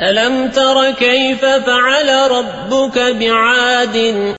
ألم تر كيف فعل ربك بعاد